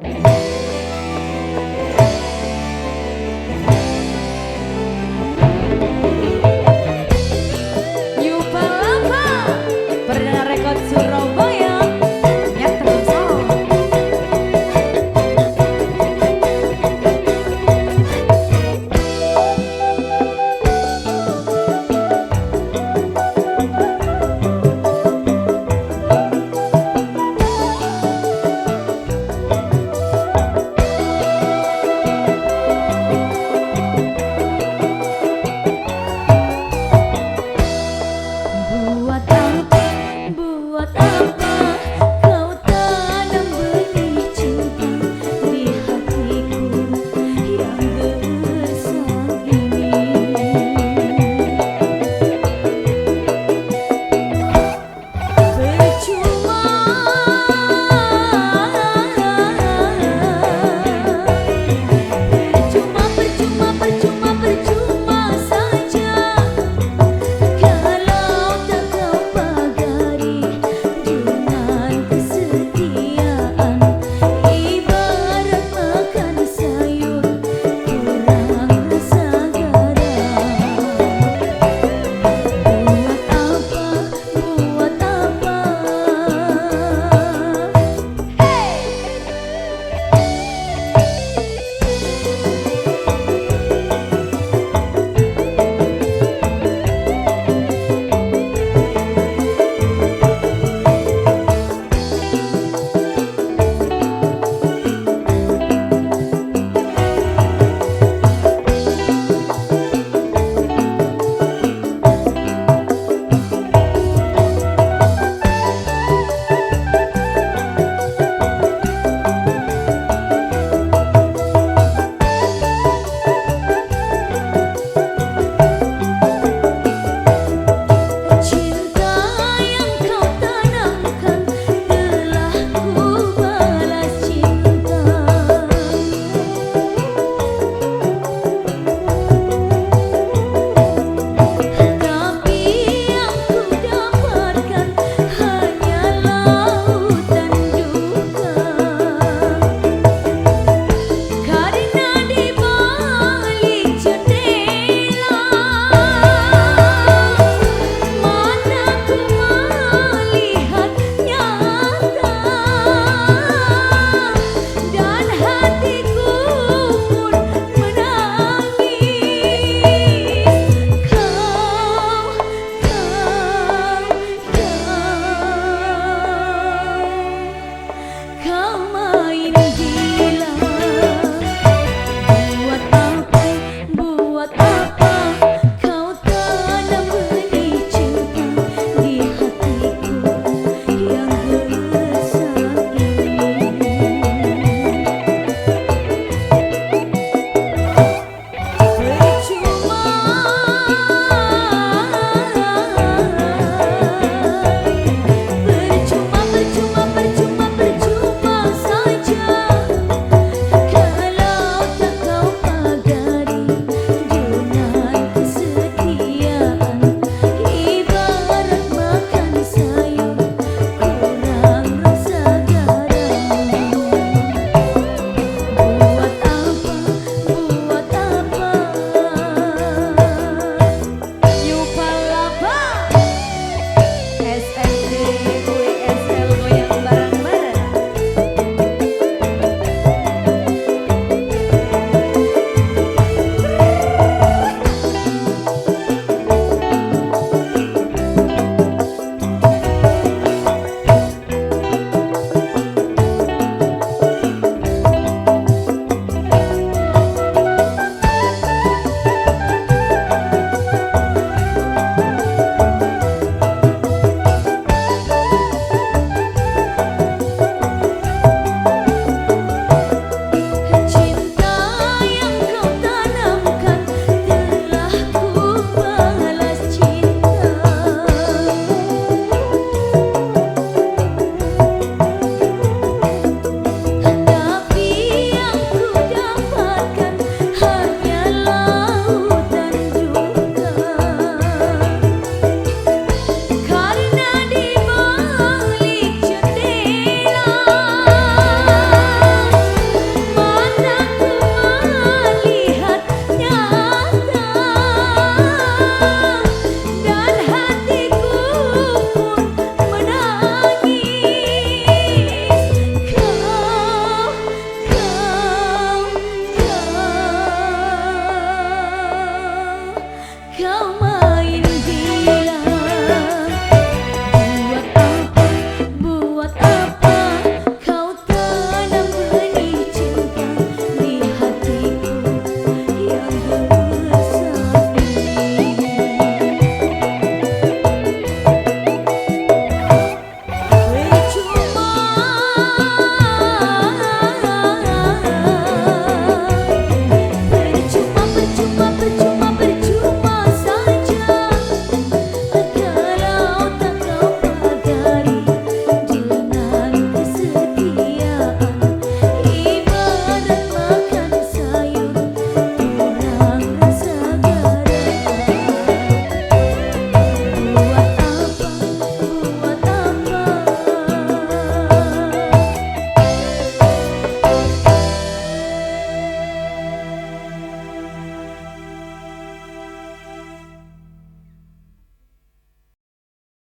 Bye. come